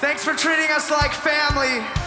Thanks for treating us like family.